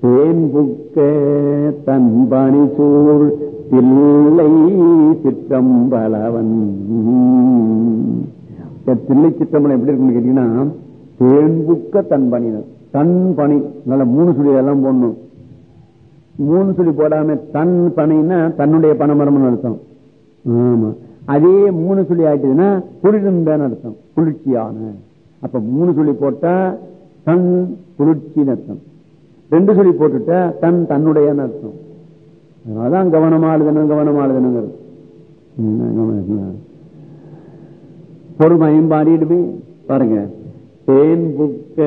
தேன் புக்க தன் பணி சூழ் தில்லை சிற்றம்பலவன். தில்லை சிற்றம்பலம் எப்படி இருக்குன்னு கேட்டீங்கன்னா தேன் புக்க தன் தன் பணி நல்ல மூணு சுழி எல்லாம் போடணும். மூணு சுழி போடாம தன் பணின்னா தன்னுடைய பணமரம்னு அர்த்தம். ஆமா. அதே மூணு சுழி ஆயிட்டுதுன்னா குளிர்ந்தான்னு அர்த்தம். குளிர்ச்சியான. அப்ப மூணு சுழி போட்டா தன் குளிர்ச்சின்னு அர்த்தம். ரெண்டு சொல்லி போட்டுட்டா தன் தன்னுடைய அர்த்தம். அதனாலதான் கவனமா எழுதணும் கவனமா எழுதணுங்கிறது பொறுமையும் பாடிடுமே. பாருங்க. தேன் புக்க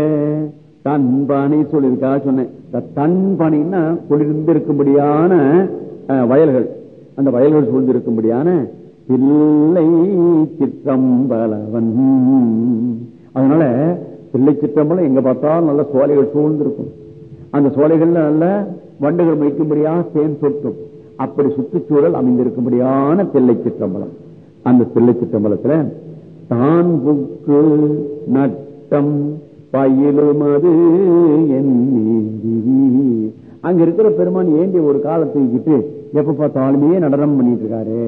தன் பணி சொல்லியிருக்கா சொன்னேன். தன் பணின்னா குளிர்ந்து இருக்கும்படியான வயல்கள். அந்த வயல்கள் சூழ்ந்திருக்கும்படியான பிள்ளை சிற்றம்பலவன். அதனால பிள்ளை சிற்றம்பலம் எங்க பார்த்தாலும் நல்ல சோலைகள் சூழ்ந்து இருக்கும் அந்த சோலைகள்ல நல்ல வண்டுகள் வைக்கும்படியா தேன் சொட்டும். அப்படி சுற்றுச்சூழல் அமைந்திருக்கும்படியான தில்லை சிற்றம்பலம். அந்த தில்லை சிற்றம்பலத்துல தான் புக்கு நட்டம் பயிலும் அது அங்க இருக்கிற பெருமான் ஏண்டி ஒரு காலத்துக்கிட்டு எப்ப பார்த்தாலுமே நடனம் பண்ணிட்டு இருக்காரு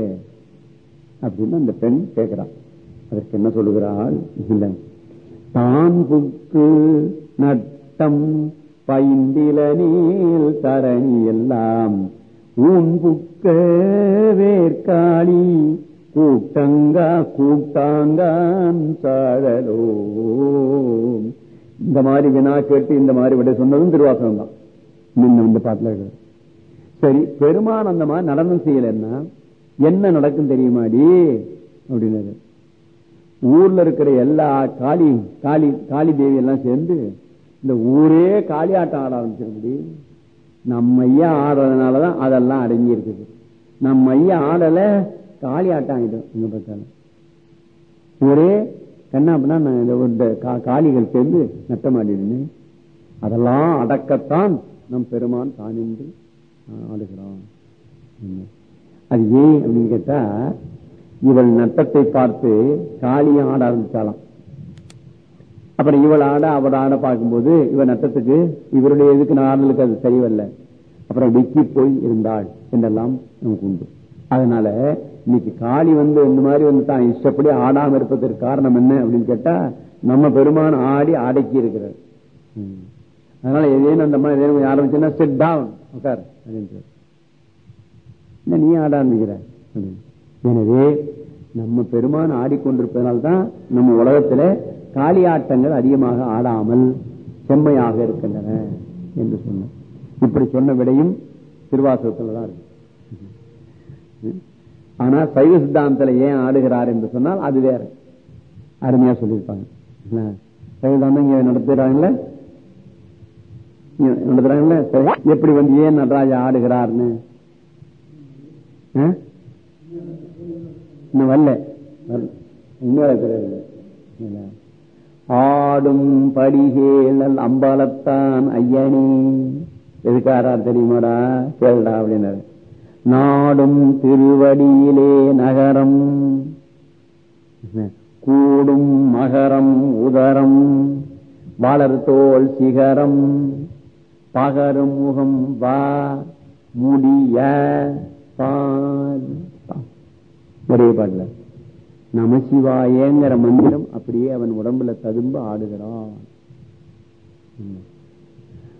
அப்படின்னு அந்த பெண் கேட்கிறான் அதற்கு என்ன சொல்லுகிறாள்? இல்ல. தான் புக்கு நட்டம் பைந்தில நீல் தரணி எல்லாம் ஊன் புக்க வேர்காளி கூட்டங்கா கூட்டாங்கான் சாழலோ. இந்த மாதிரி வினா கேட்டு இந்த மாதிரி விட சொன்னதும் திருவாசகம் தான். இந்த பாட்டுல சரி பெருமான் அந்த மாதிரி நடனம் செய்யலன்னா என்ன நடக்கும் தெரியுமாடி? அப்படின்னாரு. ஊர்ல இருக்கிற எல்லா காளி காளி காளி தேவி எல்லாம் சேர்ந்து இந்த ஊரே காளி ஆட்டம் ஆட ஆரம்பிச்சிருக்குது நம்ம ஐயா ஆடுறதுனாலதான் அதெல்லாம் அடங்கி இருக்குது நம்ம ஐயா ஆடல காளி ஆட்டம் ஆகிடும் எங்க பார்த்தாலும். ஒரே என்ன அப்படின்னா காளிகள் சேர்ந்து நட்டமாடினு அதெல்லாம் அடக்கத்தான் நம் பெருமான் தானின்று ஆடுகிறான். அது ஏன் அப்படின்னு கேட்டா இவள் நட்டத்தை பார்த்து காளியும் ஆட ஆரம்பிச்சாலாம் அப்புறம் இவள் ஆட அவள் ஆட பார்க்கும்போது இவன் நட்டத்துக்கு இவருடைய இதுக்கு ஆடலுக்கு அது சரிவல்ல. அப்புறம் வெக்கி போய் இருந்தாள் என்றெல்லாம் நமக்கு உண்டு. அதனால இன்னைக்கு காளி வந்து இந்த மாதிரி வந்து தான் இஷ்டப்படி ஆடாம இருப்பதற்கு காரணம் என்ன அப்படின்னு கேட்டா நம்ம பெருமான் ஆடி அடக்கி இருக்கிறார். அதனால எதேன்னு அந்த மாதிரி ஆரம்பிச்சுன்னா செட் டவுன் உட்கார் அப்படின்னு நீ ஆட ஆரம்பிக்கிற எனவே நம்ம பெருமான் ஆடிக்கொண்டிருப்பதனால்தான் நம்ம உலகத்துல காளியாட்டங்கள் அதிகமாக ஆடாமல் செம்மையாக இருக்கின்றன என்று சொன்ன இப்படி சொன்ன விடையும் திருவாசகத்துல தான் இருக்கு. ஆனா சைவ சித்தாந்தத்துல ஏன் ஆடுகிறார் என்று சொன்னால் அது வேற. அருமையா சொல்லியிருப்பாங்க. சைவ சித்தாந்தம் இங்க நடத்துறாங்கல்ல? நடத்துறாங்கல்ல? எப்படி வந்து ஏன் நடராஜா ஆடுகிறார்னு? இன்னும் வரல. உண்மையில தெரியாது ஆடும் படிகேளல் அம்பலத்தான் ஐயனி. எதுக்காரா தெரியுமாடா? கேள்டா அப்படின்னாரு. நாடும் திருவடியிலே நகரம். கூடும் மகரம் உதரம். வளர் தோல் சிகரம். பகரும் முகம் வா முடிய பால். ஒரே பாடல நமசிவாயங்கிற மந்திரம் அப்படியே அவன் உடம்புல ததும்ப ஆடுகிறான்.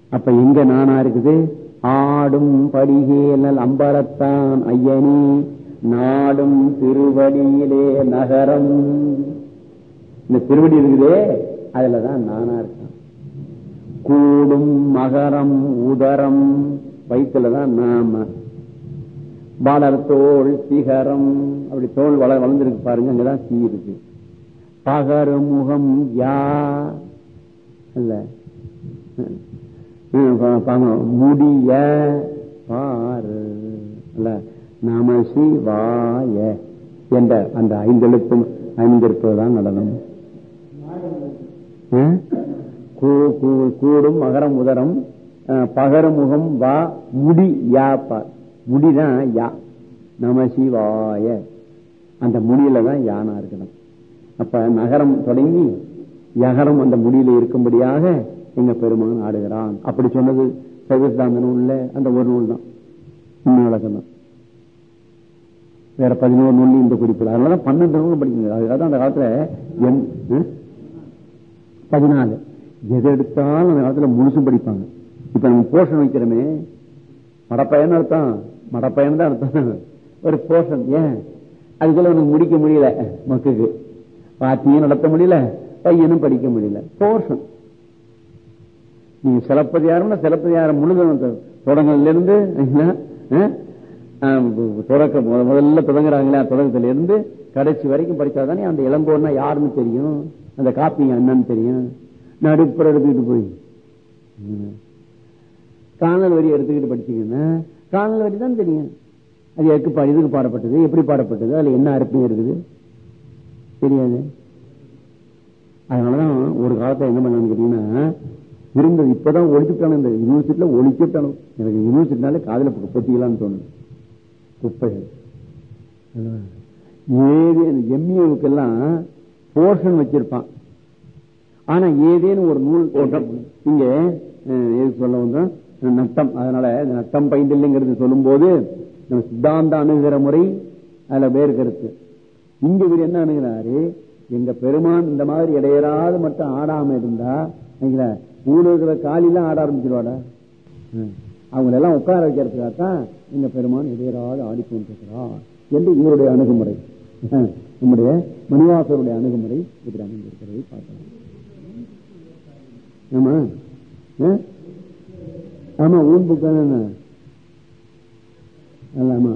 அப்ப எங்க நானா இருக்குது? ஆடும் படிகேலல் அம்பரத்தான் ஐயனி நாடும் திருவடியிலே நகரம். இந்த திருவடி இருக்குதே அதுலதான் நானா இருக்கான். கூடும் மகரம் உதரம் வயிற்றுலதான் நாம. பாலர் தோல் சிகரம். அப்படி தோல் வள வளர்ந்துருக்கு பாருங்க அங்கதான் தீ இருக்கு. பகரு முகம் யா இல்ல முடிய பாரு. நம சிவாய என்ற அந்த ஐந்தெழுத்தும் ஐந்திருப்பதுதான் நடனம். கூடும் மகரம் உதரம். பகரமுகம் வா முடி யா பார். முடிதான் யா. நம சிவாய. அந்த முடியில தான் யானா இருக்கணும். அப்ப நகரம் தொடங்கி யகரம் அந்த முடியில இருக்கும்படியாக எங்க பெருமான் ஆடுகிறான். அப்படி சொன்னது சைவசிதாந்த நூல்ல அந்த ஒரு நூல் தான். விளக்கம் வேற பதினோரு நூல் இந்த குறிப்பு அதனாலதான் பன்னெண்டு நூல் படிக்கணும் அதுக்காக அந்த காலத்துல என் பதினாலு. எது எடுத்தாலும் அந்த காலத்துல முழுசும் படிப்பாங்க. இப்ப நம்ம போஷன் வைக்கிறோமே. படப்பயன் அர்த்தம். மடப்பயணம் தான் அர்த்தம். ஒரு போஷன் ஏன்? அதுக்குள்ள உனக்கு முடிக்க முடியல மக்குக்கு. பாத்தியும் நடத்த முடியல பையனும் படிக்க முடியல. போர்ஷன் நீங்க சிலப்பதிகாரம்னா சிலப்பதிகாரம் முழுதும் தொடங்கல இருந்து தொடக்க முத- முதல்ல தொடங்குறாங்களே தொடக்கத்துல இருந்து கடைசி வரைக்கும் படிச்சாதானே அந்த இளங்கோன்னா யாருன்னு தெரியும்? அந்த காப்பிங்க என்னன்னு தெரியும். நடுப்புற எடுத்துக்கிட்டு போய். காணல் வரி எடுத்துக்கிட்டு படிச்சீங்கன்னா காணல் வரி தான் தெரியும். அது எதுக்கு பா- இதுக்கு பாடப்பட்டது? எப்படி பாடப்பட்டது? அதுல என்ன அர்த்தம் இருக்குது? தெரியாது. அதனாலதான் ஒரு காலத்துல என்ன பண்ணான்னு கேட்டீங்கன்னா இருந்தது இப்பதான் ஒழிச்சுட்டானு இந்த யூனிவர்சிட்டியில ஒழிச்சுட்டானு. எனக்கு யூனிவர்சிட்டினாலே காதல பொத்திக்கலாம்னு தோணுது. குப்பைகள். ஏதே எம்ஏவுக்கெல்லாம் போர்ஷன் வச்சிருப்பான். ஆனா ஏதேனும் ஒரு நூல் ஓட்டம் இங்க எது சொல்ல வந்தோம் நட்டம். அதனால இந்த நட்டம் பைண்டில்லைங்கிறது சொல்லும் போது நம்ம சித்தாந்த அணுகிற முறை அதுல வேறு கருத்து. இங்க இவர் என்ன அணுகிறாரு? எங்க பெருமான் இந்த மாதிரி இடையராது மட்டும் ஆடாம இருந்தா ஊழல் இருக்கிற காலிலாம் ஆட ஆரம்பிச்சிருவாடா? அவங்கள எல்லாம் உட்கார வைக்கிறதுக்காக தான் எங்க பெருமான் இடையராது ஆடிக்கொண்டிருக்கிறார் என்று இவருடைய அணுகுமுறை. நம்முடைய மணிவாசருடைய அணுகுமுறை இப்படி அமைந்திருக்கிறதை பார்க்கலாம். ஆமா. ஆ? ஆமா ஊன் ஆமா.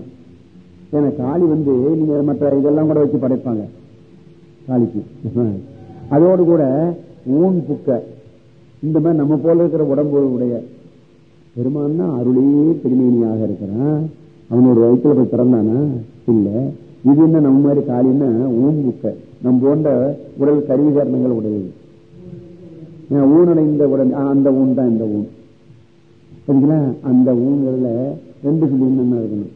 ஏன்னா காளி வந்து நீங்க மற்ற இதெல்லாம் கூட வச்சு படைப்பாங்க. காளிக்கு. அதோடு கூட ஊன் புக்க. இந்த மாதிரி நம்ம போல இருக்கிற உடம்பு உடைய பெருமான்னா அருளே பெருமேனியாக இருக்கிறான். அவனோட வயிற்றுல போய் பிறந்தானா? இல்ல. இது என்ன நம்ம மாதிரி காளின்னா ஊன் புக்க. நம்ம போன்ற உடல் கருவிகரணங்கள் உடையது. ஏன் ஊனடைந்த உடல் அந்த ஊன் தான் இந்த ஊன். சரிங்களா அந்த ஊன்கள்ல ரெண்டு சொல்லி என்ன இருக்கணும்.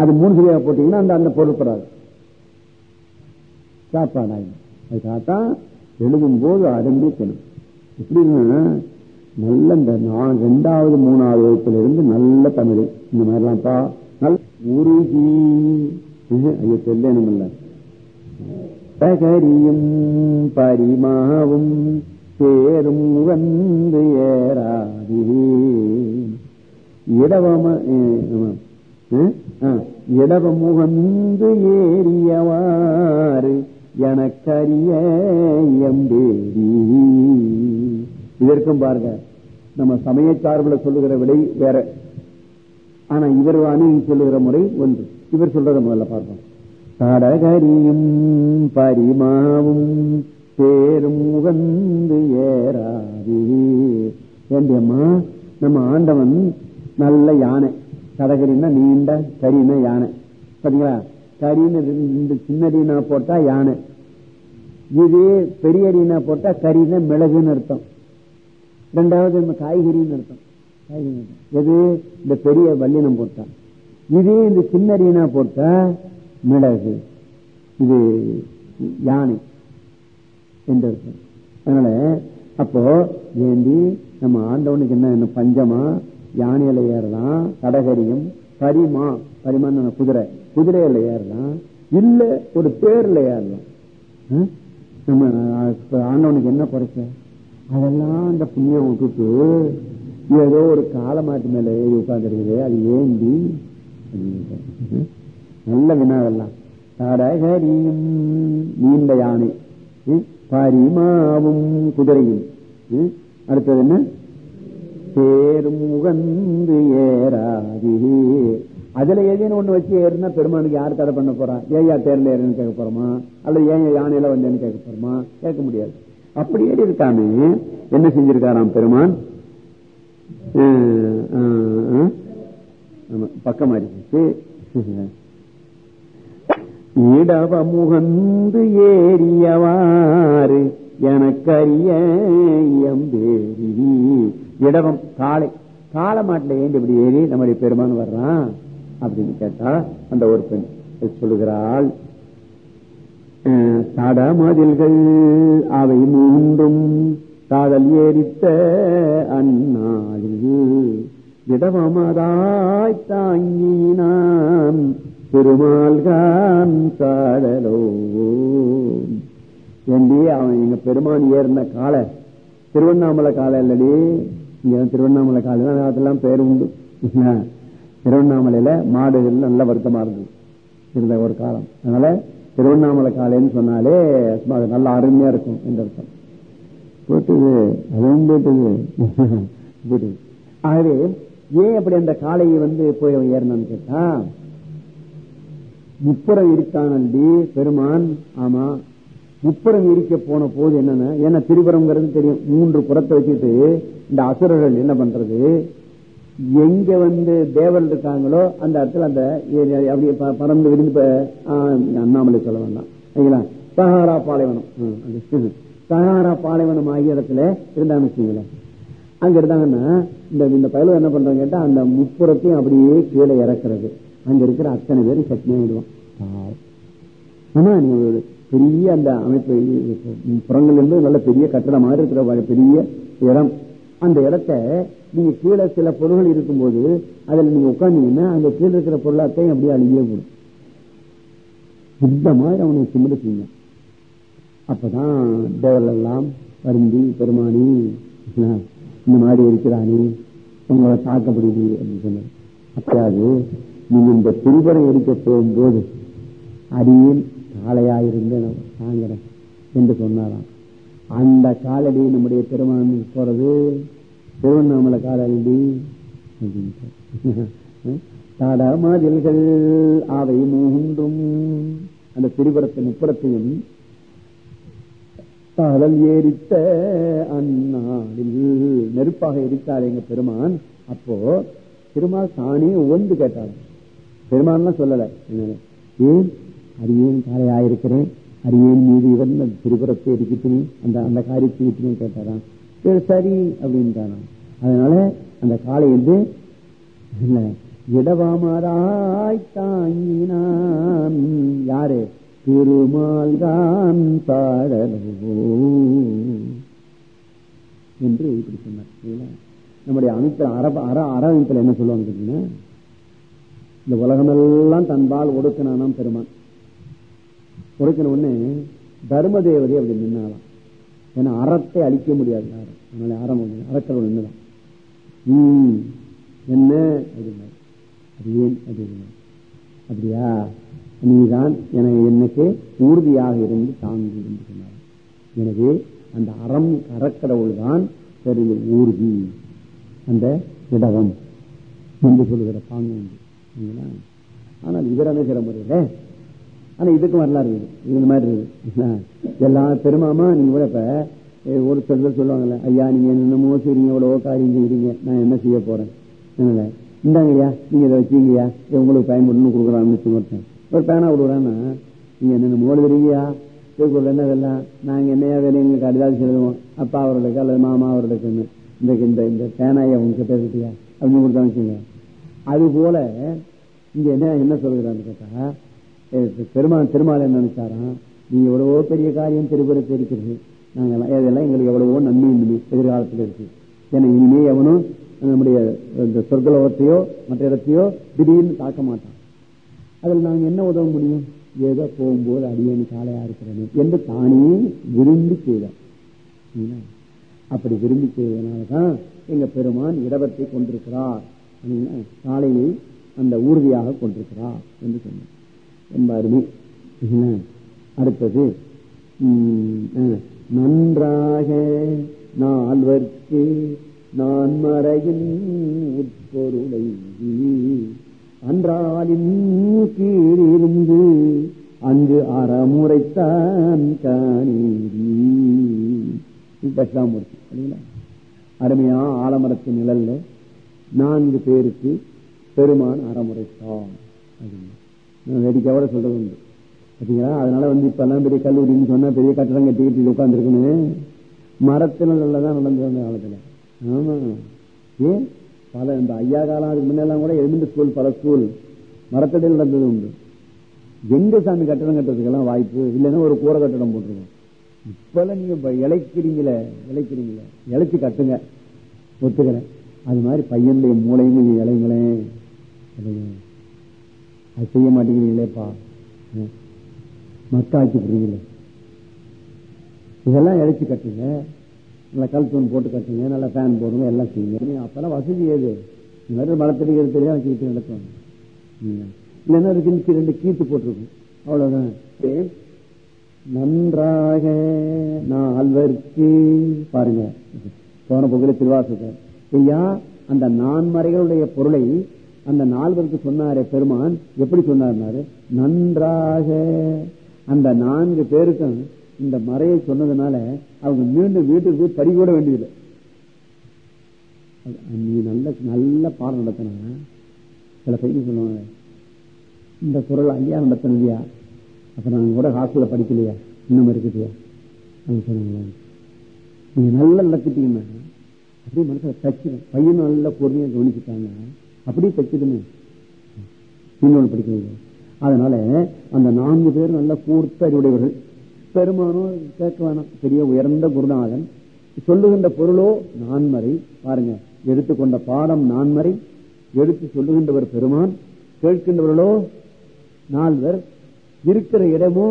அது மூணு சொல்லியாக போட்டீங்கன்னா அந்த அந்த பொருள் பெறாது சாப்பாடாகும் அதுக்காகத்தான் எழுதும் போது ஆரம்பிக்கணும் எப்படின்னா நல்ல இந்த நான் ரெண்டாவது மூணாவது வகுப்புல இருந்து நல்ல தமிழ். இந்த மாதிரிலாம்ப்பா நல்ல உருகி ஐயோ தெரியல பகரியும் பரிமாவும் சேரும் வந்து ஏறாதே. இடவம இடவம் ஆமா. ஏறியவாறு எனக்கரிய எம்பேரி இதற்கும் பாருங்க நம்ம சமய சார்பில் சொல்லுகிற விடை வேற. ஆனா இவர் அணுகி சொல்லுகிற முறை ஒன்று. இவர் சொல்றத முதல்ல பார்ப்போம். தடகரியும் பரிமாவும் பேரும் உகந்து ஏறாதே. ஏண்டியம்மா நம்ம ஆண்டவன் நல்ல யானை. கடகரின்னா நீண்ட கரின யானை. பாத்தீங்களா? கரின்னு ரெண்டு சின்னடினா போட்டா யானை. இது பெரிய அடினா போட்டா கரின மிளகுன்னு அர்த்தம். ரெண்டாவது நம்ம காய்கறின்னு அர்த்தம். காய்கறி எது? இந்த பெரிய வல்லினம் போட்டா. இது இந்த சின்னடினா போட்டா மிளகு. இது யானை. என்று அதனால அப்போ ஏந்தி நம்ம ஆண்டவனுக்கு என்ன என்ன பஞ்சமா? யானையில ஏறலாம் கடகரியும் பரிமா. பரிமான்னு குதிரை. குதிரையில ஏறலாம் இல்ல ஒரு பேர்ல ஏறலாம். நம்ம இப்ப ஆண்டவனுக்கு என்ன குறைச்ச? அதெல்லாம் அந்த புண்ணியம் விட்டுட்டு ஏதோ ஒரு காலமாட்டு மேல ஏறி உட்கார்ந்துருக்குது. அது ஏந்தி நல்ல வினாவெல்லாம் கடகரியும் நீண்ட யானை. பரிமாவும் குதிரையும் அடுத்தது என்ன? சேரும் உகந்து ஏறாதி. அதுல ஏதேனும் ஒண்ணு வச்சு ஏறுனா பெருமானுக்கு யார் தடை பண்ண போறா? ஏயா தேர்ல ஏறுன்னு கேட்க போறோமா? அல்லது ஏன் யானையில வந்தேன்னு கேட்க போறோமா? கேட்க முடியாது. அப்படி ஏறி இருக்காமே. என்ன செஞ்சிருக்காராம் பெருமான்? பக்கமா இருக்கு ஆமா, இடவ முகந்து ஏறியவாறு எனக்கரிய எம்பேரி இடவம் காளை காளை மாட்டுல ஏண்டி இப்படி ஏறி நம்முடைய பெருமான் வர்றான் அப்படின்னு கேட்டா அந்த ஒரு பெண் சொல்லுகிறாள் தடமதில்கள் அவை மூன்றும் காதல் ஏறித்த அந்நாளில். இடவமதாய் தாங்கினான் திருமால்கான் காடலோ ஏண்டி அவன் எங்க பெருமான் ஏறின கால? திருவண்ணாமலை காலை இல்லடி இங்க திருவண்ணாமலை காலை. தான் அதெல்லாம் பேர் உண்டு. திருவண்ணாமலையில மாடுகள் நல்ல வருத்தமா இருந்தது. இருந்த ஒரு காலம். அதனால திருவண்ணாமலை காலைன்னு சொன்னாலே அது நல்ல அருமையா இருக்கும் என்ற அர்த்தம். போட்டுது. அதுவும் போட்டுது. போட்டுது. ஆகவே ஏன் அப்படி அந்த காளையை வந்து போய் அவன் ஏறினான்னு கேட்டா முப்புறம் இருக்கானண்டி பெருமான் ஆமா. முப்புறம் இருக்க போன போது என்னன்னா? ஏன்னா திரிபுரம்ங்கிறது தெரியும். மூன்று புறத்தை வச்சுட்டு இந்த அசுரர்கள் என்ன பண்றது? எங்க வந்து தேவர் இருக்காங்களோ அந்த இடத்துல அந்த அப்படியே பறந்து விரிந்து அண்ணாமலை சொல்ல வேண்டாம் சரிங்களா? சஹாரா பாலைவனம். சஹாரா பாலைவனம் ஆகிய இடத்துல இருந்தான்னு வச்சுங்களேன் அங்க இருந்தாங்கன்னா இந்த இந்த பயில என்ன பண்றாங்க கேட்டா அந்த முப்புறத்தையும் அப்படியே கீழே இறக்குறது. அங்க இருக்கிற அத்தனை பேரும் சட்னி ஆயிடுவான் ஆனா நீ பெரிய அந்த அமைப்பு புறங்கள் இருந்து நல்ல பெரிய கட்டடம் மாதிரி இருக்கிற பெரிய இடம். அந்த இடத்த நீங்க கீழே சில பொருள்கள் இருக்கும்போது அதுல நீங்க உட்காந்தீங்கன்னா அந்த கீழே இருக்கிற பொருளாத்தையும் அப்படியே அழியே போடும். இந்த மாதிரி அவனுக்கு சிம்மடு செய்யும் அப்பதான் தேவர்கள் எல்லாம் வருந்தி பெருமானி இந்த மாதிரி இருக்கிறானே உங்களை தாக்கப்படுது அப்படின்னு சொன்னார். அப்பயாது நீங்க இந்த திருப்பரம் எரிக்க போகும்போது அடியில் காளையாயிருங்க தாங்கிறேன் என்று சொன்னாராம். அந்த காலடி நம்முடைய பெருமான் போறது? திருவண்ணாமலை காலடி தடமதில்கள் அவை மூன்றும் அந்த திரிபுரத்தின் முப்புறத்தையும் காதல் ஏறித்த அந்நாளில் நெருப்பாக எரித்தார் எங்க பெருமான். அப்போ திருமால் தானே ஒன்று கேட்டார். பெருமான் சொல்லல. ஏன்? அரியேன் காலையாயிருக்கிறேன் அரியேன் மீது இவன் திருபுறத்தை எரிக்கிட்டு அந்த அந்த காரியத்தை விட்டுன்னு கேட்டாராம் சரி சரி அப்படின்ட்டாராம். அதனால அந்த காலை வந்து இடவாமராய் தாங்கினான் யாரு? திருமால்தான் பாடலோ. என்று இப்படி சொன்னார். நம்முடைய அமைப்பு அற அற அரவமைப்பில் என்ன சொல்லுவாங்க கேட்டீங்கன்னா இந்த உலகமெல்லாம் தன்பால் ஒடுக்கினானாம் பெருமான். ஒடுக்கின உடனே தர்ம தேவதை அப்படி நின்னாலாம் ஏன்னா அறத்தை அழிக்க முடியாது யாரும். அதனால அறம் அறக்கடவுள் நின்றுதான் உம் என்ன? அப்படின்னா அது ஏன்? அப்படின்னா அப்படியா? நீதான் எனக்கு எனக்கு ஊர்தியாக இருந்து தாங்கி என்று சொன்னார் எனவே அந்த அறம் அறக்கடவுள் தான் பெரிய ஊர்தி. அந்த இடவம். என்று சொல்லுகிற பாங்கு உண்டு. ஆனால் இவர் அமைக்கிற முறையில ஆனா இதுக்கு வரலாறு இருக்குது இந்த மாதிரி இருக்குது எல்லா பெருமாமா நீங்க கூட இப்ப ஒரு சொல்ல சொல்லுவாங்கல்ல ஐயா நீங்க என்னமோ செய்றீங்க எவ்வளவோ காரியம் செய்யறீங்க நான் என்ன செய்ய போறேன்? இந்தாங்க ஐயா நீங்க இதை வச்சீங்கய்யா உங்களுக்கு பயன்படணும்னு கொடுக்குறான்னு சொல்லிட்டேன் ஒரு பேனா கொடுக்குறான்னா நீங்க என்னென்ன எழுதுறீங்கயா திருக்குறள் என்ன இதெல்லாம் நாங்க என்னையா வேணும் எங்களுக்கு அடிதாசி எழுதுவோம் அப்பா அவர்களுக்கு அல்லது மாமா அவர்களுக்குன்னு. இந்த இந்த இந்த பேனாயை உங்ககிட்ட இருக்கியா அப்படின்னு கொடுத்தாங்க அது போல இங்க என்ன என்ன சொல்கிறான்னு கேட்டா பெருமாள் திருமால் என்ன நினைச்சாராம் நீங்க எவ்வளவோ பெரிய காரியம் திருப்புறத்தை இருக்கிறது நாங்கெல்லாம் இதெல்லாம் எங்களுக்கு எவ்வளவோ நன்மை இனிமே எதிர்காலத்தில் இருக்கு. ஏன்னா இனிமே எவனும் நம்முடைய இந்த சொர்க்கலோகத்தையோ மற்ற இடத்தையோ திடீர்னு தாக்க மாட்டான். அதில் நாங்க என்ன உதவ முடியும்? ஏதோ போகும்போது அடியேன் காலையா இருக்கிறது என்று தானே விரும்பி செய்தார். அப்படி விரும்பி செய்வதனாலதான் எங்க பெருமான் இடவத்தை கொண்டிருக்கிறார். காலையை அந்த ஊர்தியாக கொண்டிருக்கிறார் என்று சொன்னார். ரொம்ப அருமை. அடுத்தது நன்றாக நால்வர்க்கு நான் மறையின் உட்பொருளை அன்றாலின் கீழிருந்து அங்கு அறமுறைத்தான் காணீரி. தட்சிணாமூர்த்தி சரிங்களா அருமையா ஆலமரத்தின் நிழல்ல நான்கு பேருக்கு பெருமான் அறமுறைத்தான். அப்படின்னு வேடிக்கையோட சொல்றது உண்டு. பார்த்தீங்களா அதனால வந்து இப்ப எல்லாம் பெரிய கல்லூரின்னு சொன்னா பெரிய கட்டடம் கட்டிக்கிட்டு உட்காந்துருக்கணும் மரத்தினல்ல தான் நடந்தது அந்த காலத்துல. ஆமா. ஏன்? பல இந்த ஐயா காலம் அதுக்கு முன்னெல்லாம் கூட எழுந்த ஸ்கூல் பல ஸ்கூல் மரத்தடையில் நடந்தது உண்டு. எங்க சாமி கட்டடம் கட்டுறதுக்கெல்லாம் வாய்ப்பு இல்லைன்னா ஒரு கூரை கட்டடம் போட்டிருக்கோம். இப்பெல்லாம் நீங்க இழைக்கிறீங்களே இழைக்கிறீங்களே இழைச்சி கட்டுங்க. ஒத்துக்கிறேன் அது மாதிரி பையனுடைய மூளையும் கொஞ்சம் இலைங்களேன் அது செய்ய மாட்டேங்கிறீங்களேப்பா. ம். மக்காக்கி இதெல்லாம் இழைச்சி கட்டுங்க. நல்லா கல் தூண் போட்டு கட்டுங்க. நல்லா ஃபேன் போடுங்க. எல்லாம் செய்யுங்க. அப்பெல்லாம் வசதி ஏது இந்த மாதிரி மரத்தடி தெரியா வச்சுக்கிட்டு நடத்துவாங்க இல்லைன்னா அதுக்கு ரெண்டு கீத்து போட்டிருக்கும். அவ்வளவுதான். சரி. நன்றாக நால்வர்க்கு பாருங்க. போன போக்கில திருவாசகர் ஐயா அந்த நான்மறைகளுடைய பொருளை அந்த நால்வருக்கு சொன்னாரே பெருமான். எப்படி சொன்னார்னாரு நன்றாக. அந்த நான்கு பேருக்கும் இந்த மறையை சொன்னதுனால அவங்க மீண்டும் வீட்டுக்கு போய் படி கூட வேண்டியதில்லை நீ நல்ல நல்ல பாடம் நடத்தினா சில பையன் சொல்லுவாங்க இந்த குரல் ஐயா நடத்தினதியா அப்ப நாங்க கூட ஹாஸ்டல்ல படிக்கலையா? இன்னும் இருக்குதுயா? அப்படின்னு சொன்னாங்களா நீங்க நல்லா நடத்திட்டீங்கன்னா அப்படியே மனசுல தச்சிடும் பையன் நல்ல பொறுமையா கவனிச்சுட்டாங்க அப்படியே தச்சிடுமே. இன்னொன்று படிக்கிறது அதனால அந்த நான்கு பேர் நல்ல கூர்த்த அறிவுடையவர்கள். பெருமானும் கேட்க வேணாம். பெரிய உயர்ந்த குருநாதன். சொல்லுகின்ற பொருளோ நான்மறை. பாருங்க எடுத்துக்கொண்ட பாடம் நான்மறை. எடுத்து சொல்லுகின்றவர் பெருமான். கேட்கின்றவர்களோ நால்வர். இருக்கிற இடமோ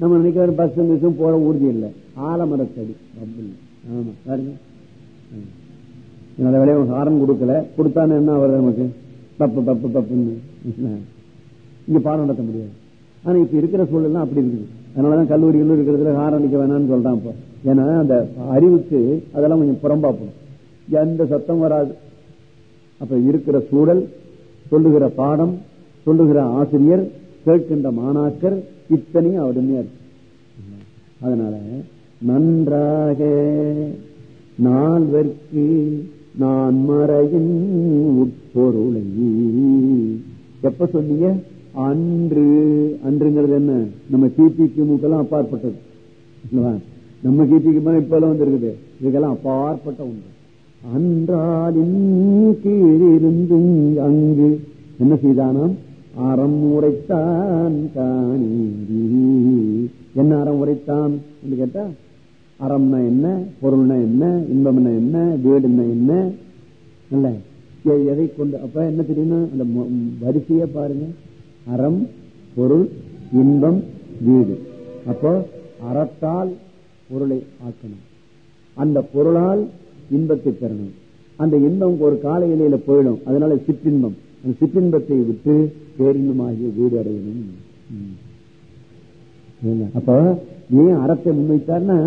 நம்ம நினைக்கிற பஸ் மிஷும் போற ஊர்தி இல்லை. ஆலமரத்தடி. ரொம்ப ஆமா பாருங்க. நல்ல வேலையை ஹாரன் கொடுக்கல கொடுத்தானே என்ன வருது நமக்கு? தப்பு தப்பு தப்புன்னு. இங்க பாடம் நடத்த முடியாது. ஆனா இப்ப இருக்கிற சூழல்லாம் அப்படி இருக்குது. அதனாலதான் கல்லூரிகளும் இருக்கிறதுல ஹாரன் அடிக்க வேணாம்னு சொல்றான் இப்ப. ஏன்னா அந்த அறிவுக்கு அதெல்லாம் கொஞ்சம் புறம்பாப்படும் எந்த சத்தம் வராது. அப்ப இருக்கிற சூழல் சொல்லுகிற பாடம் சொல்லுகிற ஆசிரியர் கேட்கின்ற மாணாக்கர் இத்தனையும் அவருமையா இருக்கு. அதனால நன்றாக நால்வர்க்கு நான் மறையின் உட்பொருளை எப்ப சொன்னீங்க? அன்று. அன்றுங்கிறது என்ன? நம்ம கிபிக்கு மூக்கெல்லாம் அப்பாற்பட்டது. நம்ம கிபிக்கு மேல இப்ப எல்லாம் வந்திருக்குது. இதுக்கெல்லாம் அப்பாற்பட்ட ஒன்று அன்றாலின் கீழிருந்தும் அங்கு என்ன செய்தானாம் அறம் உரைத்தான் காணி என்ன அறம் உரைத்தான் என்று கேட்டா அறம்னா என்ன பொருள்னா என்ன இன்பம்னா என்ன வீடுனா என்ன இல்ல எதை கொண்டு அப்ப என்ன தெரியுமா? அந்த வரிசைய வரிசையை பாருங்க. அறம் பொருள் இன்பம் வீடு. அப்போ அறத்தால் பொருளை ஆக்கணும். அந்த பொருளால் இன்பத்தை பெறணும். அந்த இன்பம் ஒரு கால இலையில போயிடும். அதனால சிற்றின்பம். அந்த சிற்றின்பத்தை விட்டு பேரின்பமாகிய வீடு அடையணும். அப்ப ஏன் அறத்தை முன்வைத்தார்னா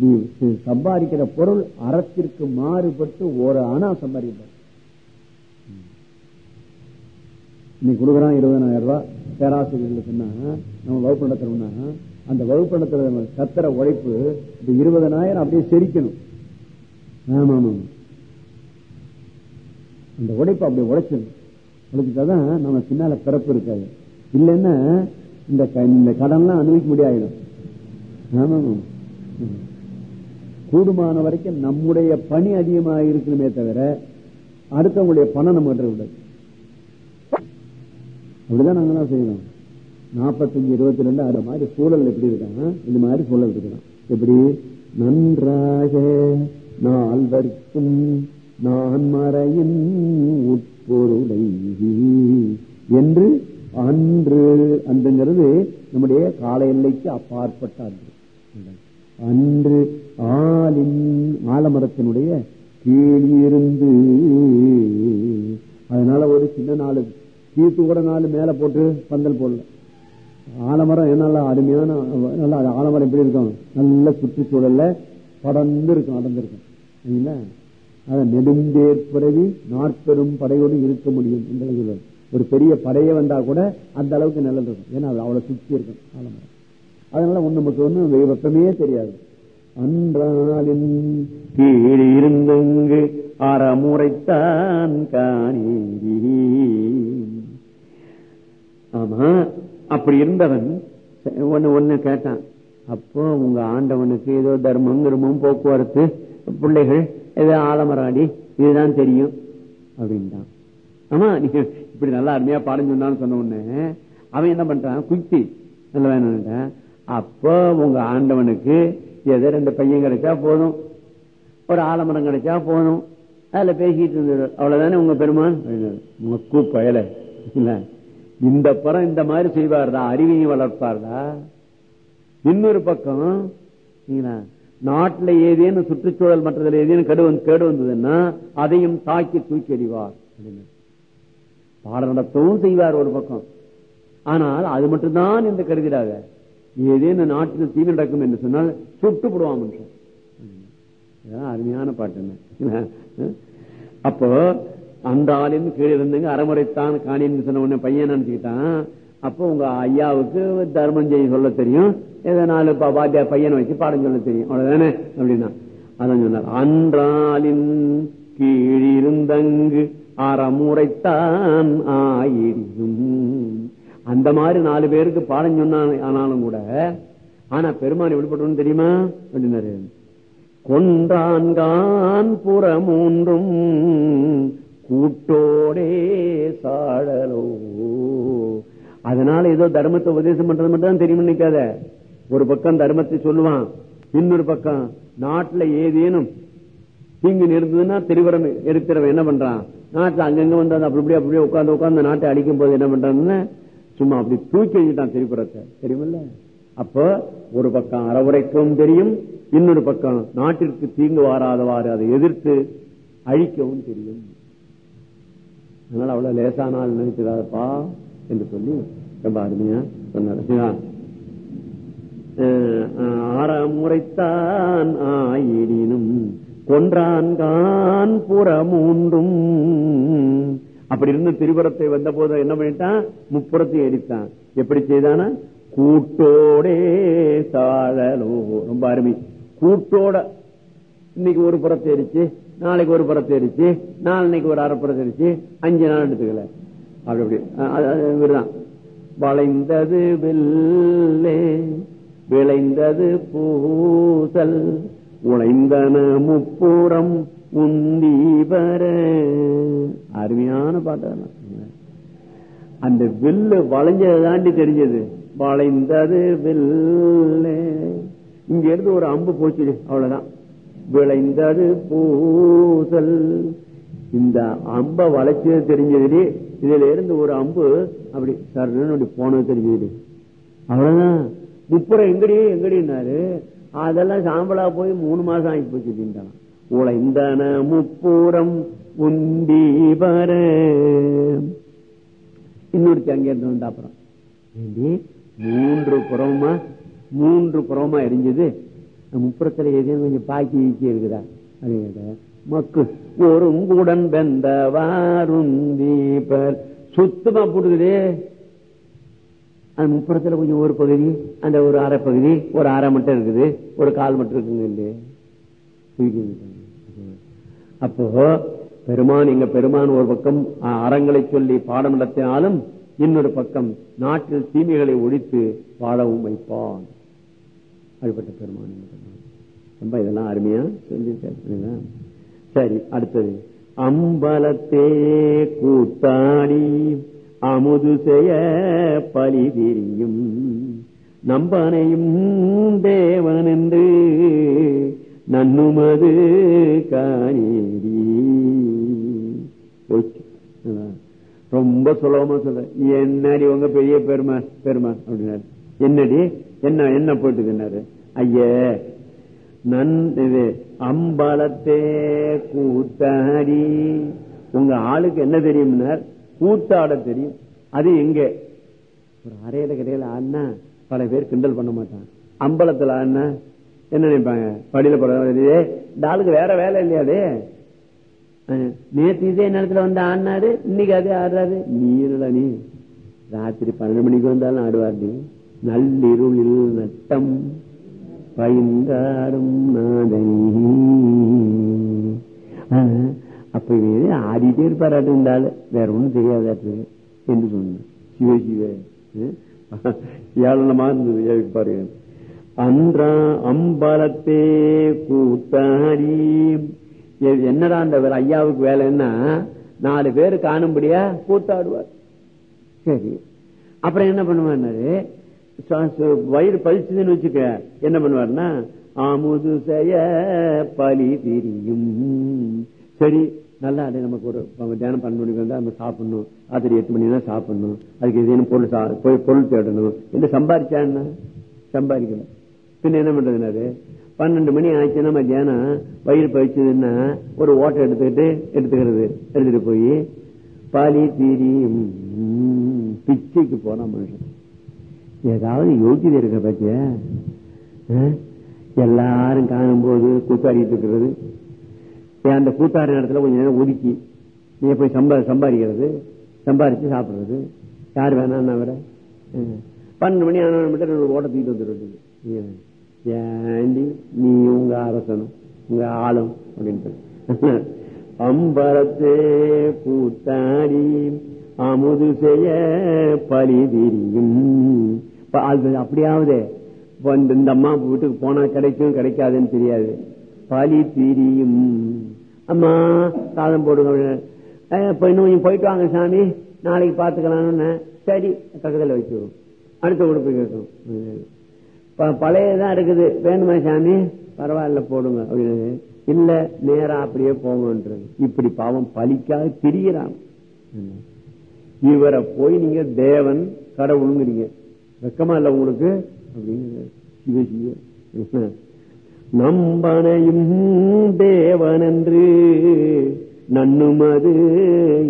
நீ சம்பாதிக்கிற பொருள் அறத்திற்கு மாறுபட்டு ஒரு அணா சம்பாதிப்பார். நீ கொடுக்குறான் இருபதனாயிரம் ரூபாய் பேராசிரியர்கள் நம்ம வகுப்பு நடத்துறோம்னா அந்த வகுப்பு நடத்துற சத்திர உழைப்பு இந்த இருபதனாயிரம் அப்படியே செரிக்கணும். ஆமா ஆமா அந்த உழைப்பு அப்படி உழைச்சிடணும். உழைச்சிட்டாதான் நம்ம பின்னால பிறப்பு இருக்காது. இல்லைன்னா இந்த க- இந்த கடன்லாம் அனுபவிக்க முடியாது ஆமா ஆமா. கூடுமான வரைக்கும் நம்முடைய பணி அதிகமாக இருக்கணுமே தவிர அடுத்தவங்களுடைய பணம் நம்ம கிட்ட விடாது அப்படிதான் நாங்கெல்லாம் செய்யணும்? நாற்பத்தஞ்சு இருபத்தி ரெண்டு அது மாதிரி சூழல் எப்படி இருக்காங்க? இந்த மாதிரி சூழல் இருக்கலாம் எப்படி? நன்றாக நால்வர்க்கும் நான் மறையின் உட்பொருளை என்று அன்று அன்றுங்கிறது நம்முடைய கால எல்லைக்கு அப்பாற்பட்ட அன்று. அன்று ஆலின் ஆலமரத்தினுடைய கீழிருந்து. அதனால ஒரு சின்ன நாள் தீர்த்து கூட நாலு மேல போட்டு பந்தல் போடல. ஆலமரம் என்னால அருமையான நல்லா ஆலமரம் எப்படி இருக்கும்? நல்ல சுற்றுச்சூழல்ல படர்ந்து இருக்கும் அடர்ந்திருக்கும். சரிங்களா? அத நெடுந்தேற்புறவி நாற்பெரும் படையோடு இருக்க முடியும் என்று ஒரு பெரிய படையே வந்தா கூட அந்த அளவுக்கு நல்லது இருக்கும். ஏன்னா அது அவ்வளவு சுற்றி இருக்கும் ஆலமரம். அதனால ஒண்ணு நமக்கு ஒண்ணு தெய்வத்தமே தெரியாது. அன்றாலின் கீழ் இருந்தங்கு அறமுறைத்தான் காணேரி. ஆமா அப்படி இருந்தவன் ஒன்னு ஒண்ணு கேட்டான். அப்போ உங்க ஆண்டவனுக்கு ஏதோ தர்மம் தர்மம் போக்குவரத்து பிள்ளைகள் ஏதோ ஆலமராடி இதுதான் தெரியும் அப்படின்ட்டான் ஆமா நீங்க இப்படி நல்லா அருமையா பாடம் சொன்னான்னு சொன்ன உடனே அவன் என்ன பண்றான்? குத்தி நல்ல வேணும்ட்டான் அப்போ உங்க ஆண்டவனுக்கு எதோ ரெண்டு பையன் கிடைச்சா போதும். ஒரு ஆலமரம் கிடைச்சா போதும். அதுல பேசிட்டு இருந்தது. அவ்வளவுதானே உங்க பெருமான்? மக்கு பயல. இல்ல. இந்த படம் இந்த மாதிரி செய்வார்டா அறிவியை வளர்ப்பார்டா இன்னொரு பக்கம் நாட்டுல ஏதேனும் சுற்றுச்சூழல் மற்றதுல ஏதேனும் கெடு வந்து கேடு வந்ததுன்னா அதையும் தாக்கி தூக்கி எறிவார். பாடம் நடத்தவும் செய்வார் ஒரு பக்கம். ஆனால் அது மட்டும்தான் என்று ஏதே ஏதேனும் நாட்டில் தீ நடக்கும் என்று சொன்னால் சுட்டு போடுவான் அருமையான பாட்டு என்ன? அப்போ அந்த ஆளின் கீழே இருந்துங்க அறமுறைத்தான் காணின்னு சொன்ன உடனே பையன் நினைச்சுக்கிட்டான்? அப்போ உங்க ஐயாவுக்கு தர்மம் செய்ய சொல்ல தெரியும். ஏதோ நாலு பா- பாத்தியா பையனை வச்சு பாடம் சொல்ல தெரியும். அவ்வளவுதானே? அப்படின்னா. அதான் சொன்னார். அன்றாலின் கீழிருந்தங்கு அறமுறைத்தான் ஆயிடும் அந்த மாதிரி நாலு பேருக்கு பாடம் சொன்னான் ஆனாலும் கூட ஆனா பெருமான் எப்படிப்பட்டவன் தெரியுமா? அப்படின்னாரு. கொன்றான்கான் புறமூன்றும் கூட்டோடே சாழலோ. அதனால ஏதோ தர்மத்தை உபதேசம் பண்றது மட்டும் தான் தெரியும் நினைக்காத. ஒரு பக்கம் தர்மத்தை சொல்லுவான் இன்னொரு பக்கம் நாட்டுல ஏதேனும் தீங்கு நேர்ந்ததுன்னா தெரிவரம் எடுக்கிறவன் என்ன பண்றான்? நாட்டுல அங்கங்க வந்து அப்படி அப்படியே உட்கார்ந்து உட்காந்து நாட்டை அடிக்கும் போது என்ன பண்றான்னு சும்மா அப்படி தூக்கி எழுதிட்டான் திரிபுரத்தை தெரியுமில்ல? அப்போ ஒரு பக்கம் அறவுரைக்கவும் தெரியும் இன்னொரு பக்கம் நாட்டிற்கு தீங்கு வாராதவாறு அதை எதிர்த்து அழிக்கவும் தெரியும். அதனால அவ்வளவு லேசானால் நினைக்கிறாப்பா என்று சொல்லி ரொம்ப அருமையா சொன்னார். சரியா? அஹ் ஆறமுறைத்தான் ஆயிடினும் கொன்றான்கான் புறமூன்றும் அப்படி இருந்து திரிபுரத்தை வந்த போது என்ன பண்ணிட்டான்? முப்புறத்தை எரித்தான். எப்படி செய்தானா? கூட்டோடே சாழலோ. ரொம்ப அருமை. கூட்டோட இன்னைக்கு ஒரு புறத்தை எரிச்சு நாளைக்கு ஒரு புறத்தை எரிச்சு நாளைக்கு ஒரு அரை புறத்தை எரிச்சு அஞ்சு நாள் எடுத்துக்கல. அப்படி அப்படி. இவருதான். வளைந்தது வெள்ளே விளைந்தது பூசல் உழைந்தன முப்புறம் உந்தி வர அருமையான பாட்டு அந்த வில்லு வளைஞ்சதை தாண்டி தெரிஞ்சது. வளைந்தது வில்லு. இங்க இருந்து ஒரு அம்பு போச்சு. அவ்வளவுதான். விளைந்தது பூசல். இந்த அம்ப வளைச்சது தெரிஞ்சதுடி இதுல இருந்து ஒரு அம்பு அப்படி சரணு அப்படி போனது தெரிஞ்சது. அவ்வளவுதான். முப்புறம் எங்கடி எங்கடினாரு அதெல்லாம் சாம்பலா போய் மூணு மாசம் ஆகி போச்சு அப்படின்ட்டான் உழைந்தன முப்புறம் உந்தி வர. இன்னொருத்தி அங்க இருந்து வந்தா அப்புறம் மூன்று புறமா? மூன்று புறமா எரிஞ்சது. முப்புறத்துல எதையும் கொஞ்சம் பாக்கி ஈக்கி இருக்குதா? அது மக்கு ஒருங்குடன் வெந்த வாருந்தீபர் சுத்தமா போட்டுக்குதே. அந்த முப்புறத்துல கொஞ்சம் ஒரு பகுதி அந்த ஒரு அரை பகுதி ஒரு அரை மட்டும் இருக்குது. ஒரு கால் மட்டும் இருக்குங்க இல்லையே. அப்போ பெருமான் எங்க பெருமான் ஒரு பக்கம் அஹ், அறங்களை சொல்லி பாடம் நடத்தினாலும் இன்னொரு பக்கம் நாட்டில் தீமைகளை ஒழித்து வாழவும் வைப்பான். அப்படிப்பட்ட பெருமான் ரொம்ப இதெல்லாம் அருமையா சொல்லியிருக்காரு சரி அடுத்தது. அம்பலத்தே கூத்தாடி அமுது செய்ய பலி திரியும் நம்பனையும் தேவன் என்று நன்னுமது காணேரி ரொம்ப சுலபமா சொல்ற என்னடி உங்க பெரிய பெருமா பெருமா அப்படின்னாரு என்னடி என்ன என்ன போயிட்டு ஐய நன் இது அம்பலத்தே கூத்தாடி உங்க ஆளுக்கு என்ன தெரியும்னார் கூத்தாட தெரியும் அது எங்க ஒரு அறையில கடையில ஆடினா பல பேர் கிண்டல் பண்ண மாட்டான் அம்பலத்துல ஆடுனா என்ன நினைப்பாங்க? படியில போறது? டாலுக்கு வேற வேலை இல்லையாடே அஹ், நேத்து இதே நேரத்துல வந்து ஆடினாரு இன்னைக்கு அதே ஆடுறாரு. நீ என்னடா நீ? ராத்திரி பன்னெண்டு மணிக்கு வந்தாலும் ஆடுவார் நீ. நல்லிருளில் நட்டம் பயந்தாடும் நாதனி. அப்ப இவன் ஆடிட்டே இருப்பாராட்டு இந்த ஆளு. வேற ஒண்ணும் தெரியாதாட்டு என்று சொன்ன சிவ சிவ. ஏழனமா இருந்தது. பாருங்க. அன்றா அம்பலத்தே கூத்தாடி என்னடா அந்த வேலை ஐயாவுக்கு வேலைன்னா நாலு பேர் காணும்படியா கூத்தாடுவார். சரி. அப்புறம் என்ன பண்ணுவாரு வயிறு பழிச்சதுன்னு வச்சுக்க என்ன பண்ணுவாருன்னா ஆமுது செய்ய பலி திரியும். சரி நல்லா அது நமக்கு ஒரு தியானம் பண்ண மணிக்கு வந்தா நம்ம சாப்பிடணும். ராத்திரி எட்டு மணி தான் சாப்பிடணும். அதுக்கு எதுன்னு பொருள் போய் பொருள் தேடணும். என்ன சம்பாதிச்சான்னா சம்பாதிக்கல பின்ன என்ன பண்றதுனாரு பன்னெண்டு மணி ஆச்சுன்னா மத்தியானம் வயிறு பயிச்சதுன்னா ஒரு ஓட்டை எடுத்துக்கிட்டு எடுத்துக்கிறது. எடுத்துட்டு போய் பாலி தீரி பிச்சைக்கு போறான் மனுஷன். ஏதாவது யோகிதை இருக்க பத்திய? எல்லாரும் காணும் போது கூத்தாடிட்டு இருக்கிறது. அந்த கூத்தாடு இடத்துல கொஞ்ச நேரம் ஒதுக்கி நீ போய் சம்பா சம்பாதிக்கிறது சம்பாதிச்சு சாப்பிடுறது. யார் வேணான்னு அவரை பன்னெண்டு மணி ஆன மட்டும் ஓட்டத்துக்கிட்டு ஓட்ட தூக்கிட்டு வந்துடுறது. ஏண்டி? நீ உங்க அரசனும் உங்க ஆளும் அப்படின்ட்டு. அம்பரத்தே பூத்தாடி அமுது செய்ய பலி திரியும் அப்படியாவது? இந்த அம்மா வீட்டுக்கு போனா கிடைக்கும் கிடைக்காதுன்னு தெரியாது. பலி திரியும் அம்மா சாதம் போடுங்க இப்ப இன்னும் போயிட்டு வாங்க சாமி. நாளைக்கு பாத்துக்கலாம்னு சரி பக்கத்துல வச்சுருவோம் அடுத்த உடுப்பு கேட்கும் பழையதான் இருக்குது. வேணுமா சாமி? பரவாயில்ல போடுங்க அப்படின்னு இல்ல நேரா அப்படியே போங்கன்றது இப்படி பாவம் பலிக்காக திரிகிறான் இவரை போய் நீங்க தேவன் கடவுளுங்கிறீங்க. வெக்கமா இல்ல உங்களுக்கு? அப்படின்னு நம்பனையும் தேவன் என்று நன்னுமது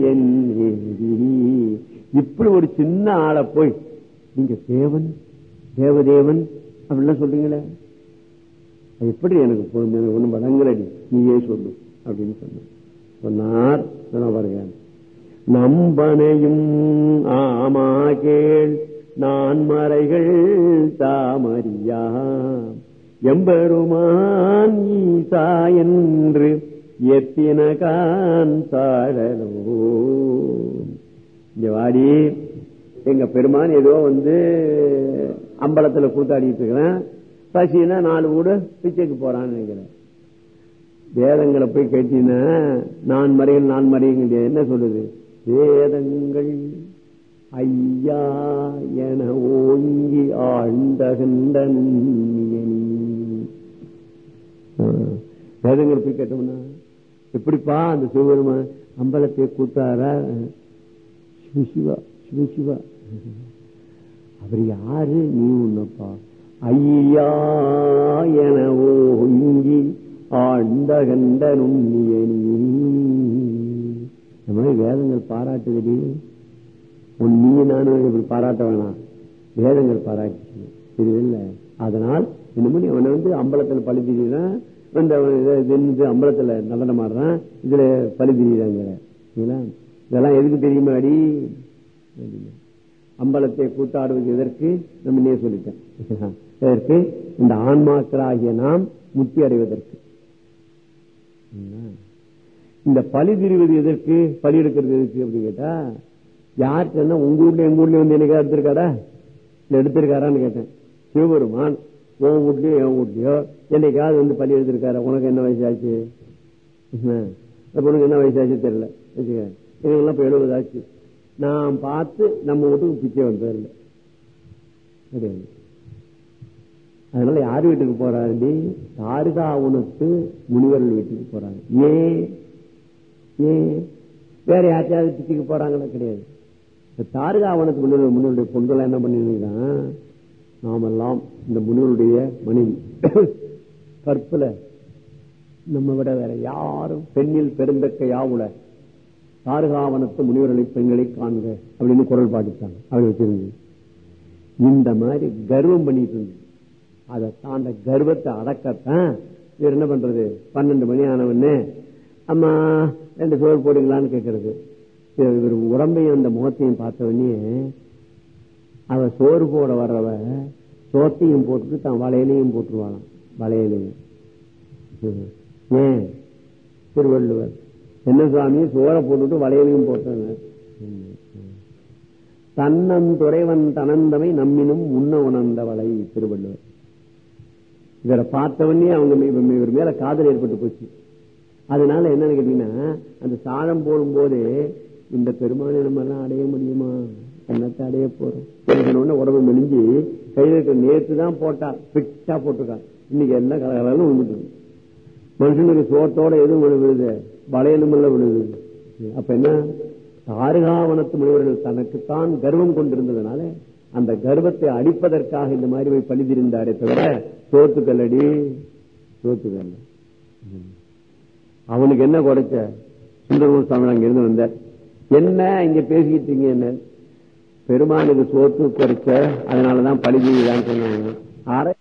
என் இப்படி ஒரு சின்ன ஆளை போய் நீங்க தேவன் தேவதேவன் அப்படிலாம் சொல்றீங்களே? எப்படி எனக்கு போதும் எனக்கு ஒண்ணும் வழங்கலடி. நீயே சொல்லு அப்படின்னு சொன்ன சொன்னார் பாருங்க. நம்பனையும் ஆமா கேள் நான் மறைகள் தாமரியா எம்பெருமான் ஈசா என்று எத்தின கான் சாழலோ இங்க வாடி எங்க பெருமான் ஏதோ வந்து அம்பலத்துல கூத்தாடிட்டு இருக்கிறேன். பசினா நாலு கூட பிச்சைக்கு போறான்னு நினைக்கிறேன். வேதங்களை போய் கேட்டீங்கன்னா நான் மறைகள் நான் மறைகள் என்ன சொல்லுது வேதங்கள் ஐயா என ஓங்கி ஆழ்ந்தகண்டன் வேதங்கள் போய் கேட்டோம்னா எப்படிப்பா அந்த சிவபெருமான் அம்பலத்தை கூத்தாரா சிவசிவா சிவசிவா. அவர் யாரு? நீ உன்னப்பா ஐயா என ஓங்கி ஆண்ட கண்டனும் இந்த மாதிரி வேதங்கள் பாராட்டுதடி. உன் நீ நானும் இப்படி பாராட்ட வேணாம் வேதங்கள் பாராட்டு தெரியல அதனால் இன்னமும் அவனை வந்து அம்பலத்தில் பழி திரிதான் இந்த அம்பலத்துல நடனம் ஆடுறான் இதுல பழி திரிதாங்க இதெல்லாம் எதுக்கு தெரியுமா அடி அம்பலத்தை கூத்தாடுவது எதற்கு? நம்ம சொல்லிட்டேன். எதற்கு? இந்த ஆன்மாக்களாகிய நாம் முத்தி அடைவதற்கு. இந்த பழி திரிவது எதற்கு? பழி எடுக்கிறது எதற்கு அப்படின்னு கேட்டா யார்கிட்ட உங்க ஊர்ல எங்க ஊர்ல வந்து என்னைக்கா எடுத்திருக்காரா? இல்ல எடுத்திருக்காரான்னு கேட்டேன். சிவபெருமான் உன் வீட்லயோ என் வீட்லயோ என்னைக்காவது வந்து பள்ளி எடுத்திருக்காரு? உனக்கு என்ன வயசாச்சு? உனக்கு என்ன வயசாச்சு தெரியல. வச்சுக்க. எங்களுக்கெல்லாம் இப்ப எழுபது ஆச்சு. நான் பார்த்து நம்ம வீட்டுக்கு பிச்சை வந்ததில்ல கிடையாது அதனால யார் வீட்டுக்கு போறாரு? தாருகாவுனத்து முனிவர்கள் வீட்டுக்கு போறாங்க. ஏன் ஏன் வேற யார்ட்டையாவது பிச்சைக்கு போறாங்களா? கிடையாது. தாருகாவனத்து முனிவர் முனிவருடைய பொண்கள் என்ன பண்ணிருந்தான் நாமெல்லாம் இந்த முனிவருடைய மனைவி. கற்புல நம்ம விட வேற யாரும் பெண்ணில் பெருந்தக்க யாவுல தாருகாவனத்து முனிவர்களை பெண்களை காண்க அப்படின்னு குரல் பாடித்தாங்க அவர் வச்சிருந்து. இந்த மாதிரி கர்வம் பண்ணிட்டு இருந்தது அதை தாண்ட கர்வத்தை அடக்கத்தான் இவர் என்ன பண்றது? பன்னெண்டு மணி ஆனவன்னு அம்மா ரெண்டு சோறு போடுங்களான்னு கேட்கறது. இவர் உடம்பையும் அந்த முகத்தையும் பார்த்தவொடனே அவ சோறு போட வர்றவ சோத்தையும் போட்டுட்டு தான் வளையலையும் போட்டுருவாளாம். வளையலையும். ஏன்? திருவள்ளுவர். என்ன சுவாமி? சோறை போட்டுட்டு வளையலையும் போட்டாங்க. தன்னன் துறைவன் தனந்தமை நம்மினும் உண்ண உணர்ந்த வலை திருவள்ளுவர். இவரை பார்த்தவனே அவங்க இவர் மேல காதல் ஏற்பட்டு போச்சு. அதனால என்னன்னு கேட்டீங்கன்னா அந்த சாதம் போடும் போது இந்த பெருமானை நம்ம எல்லாம் அடைய முடியுமா? என்னத்தை அடைய போறோம்? உடம்பு மெலிஞ்சு கையில் இருக்க நேற்று தான் போட்டார். பிட்டா போட்டுருக்கார். இன்னைக்கு எல்லாம் கலகலாம் விழுந்துட்டு மனுஷனுக்கு சோத்தோட எதுவும் விழுது. வளையலும் விழுது. அப்ப என்ன? தாரகாவனத்து முனிவர்கள் தனக்குத்தான் கர்வம் கொண்டிருந்ததுனால அந்த கர்வத்தை அடிப்பதற்காக இந்த மாதிரி போய் பழிதிருந்தாரே தவிர சோத்துக்கல்லடி சோத்துக்கல்ல அவனுக்கு என்ன குறைச்ச? சுந்தரமூர் சாமி அங்க இருந்து வந்த என்ன இங்க பேசிக்கிட்டு இருக்கீங்க என்ன? பெருமானுக்கு சோத்து குறைச்ச அதனாலதான் பழிதிதான் சொன்னாங்க. அரை